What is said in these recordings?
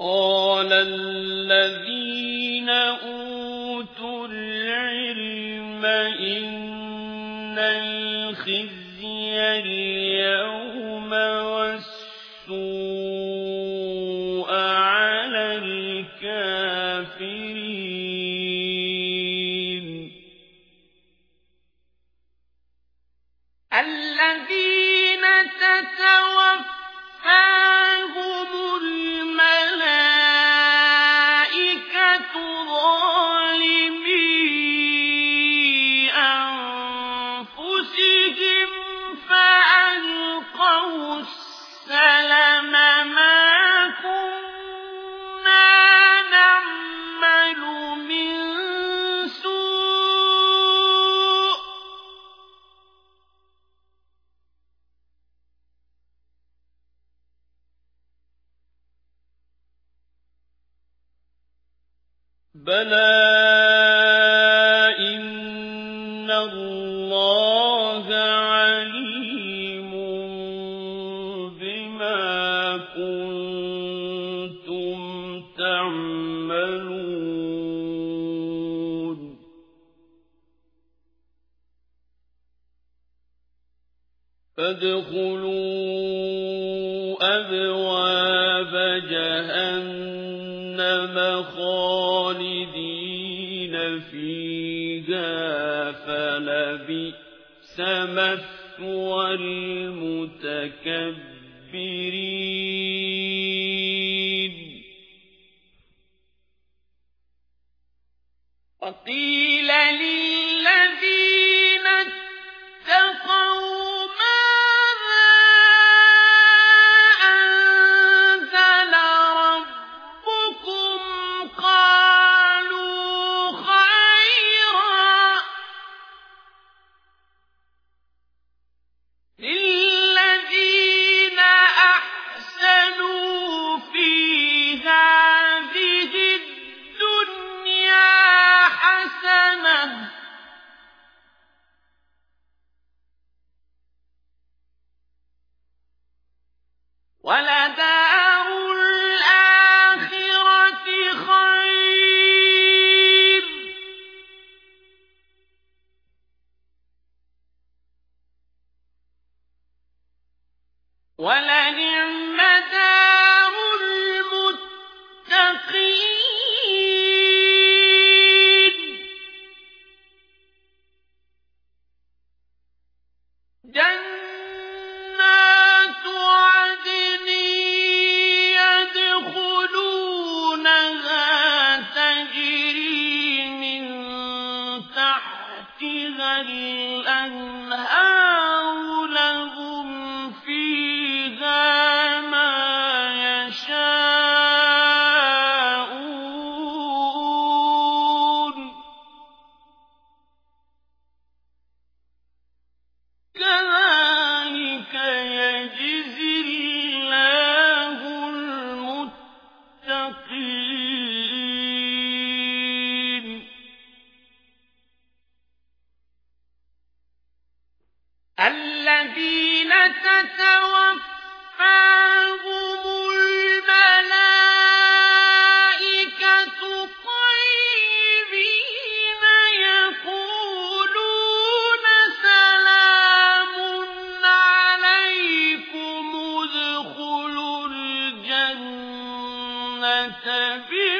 قال الذين أوتوا العلم إن الخزي اليوم والسوء على الكافرين. الذين تتوى بلى إن الله عليم بما كنتم تعملون فادخلوا أبواب خالدين فيها فلبئس مثوى المتكبرين. الجنة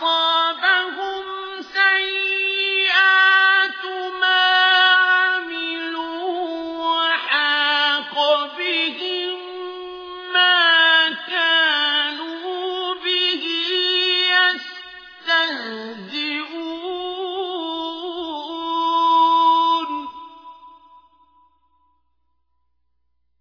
صَالِحًا